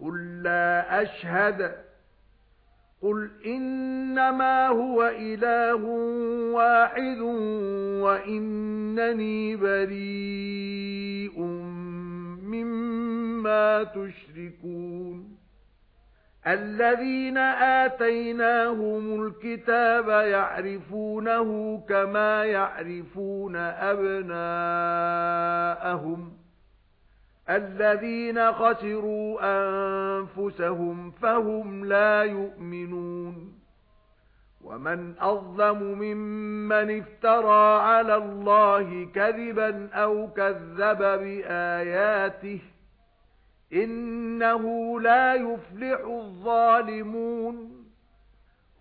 قُل لَّا أَشْهَدُ. قُلْ إِنَّمَا هُوَ إِلَٰهٌ وَاحِدٌ وَإِنَّنِي بَرِيءٌ مِّمَّا تُشْرِكُونَ. الَّذِينَ آتَيْنَاهُمُ الْكِتَابَ يَعْرِفُونَهُ كَمَا يَعْرِفُونَ أَبْنَاءَهُمْ. الَّذِينَ خَسِرُوا أَنفُسَهُمْ فَهُمْ لَا يُؤْمِنُونَ. وَمَنْ أَظْلَمُ مِمَّنِ افْتَرَى عَلَى اللَّهِ كَذِبًا أَوْ كَذَّبَ بِآيَاتِهِ إِنَّهُ لَا يُفْلِحُ الظَّالِمُونَ.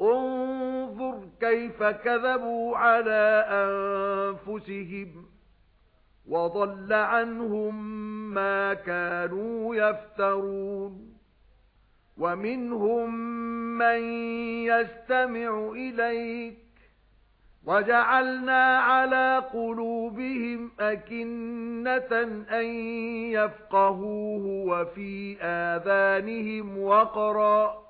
انظُرْ كَيْفَ كَذَبُوا عَلَى أَنفُسِهِمْ وَضَلَّ عَنْهُمْ مَا كَانُوا يَفْتَرُونَ وَمِنْهُمْ مَن يَسْتَمِعُ إِلَيْكَ وَجَعَلْنَا عَلَى قُلُوبِهِمْ أَكِنَّةً أَن يَفْقَهُوهُ وَفِي آذَانِهِمْ وَقْرًا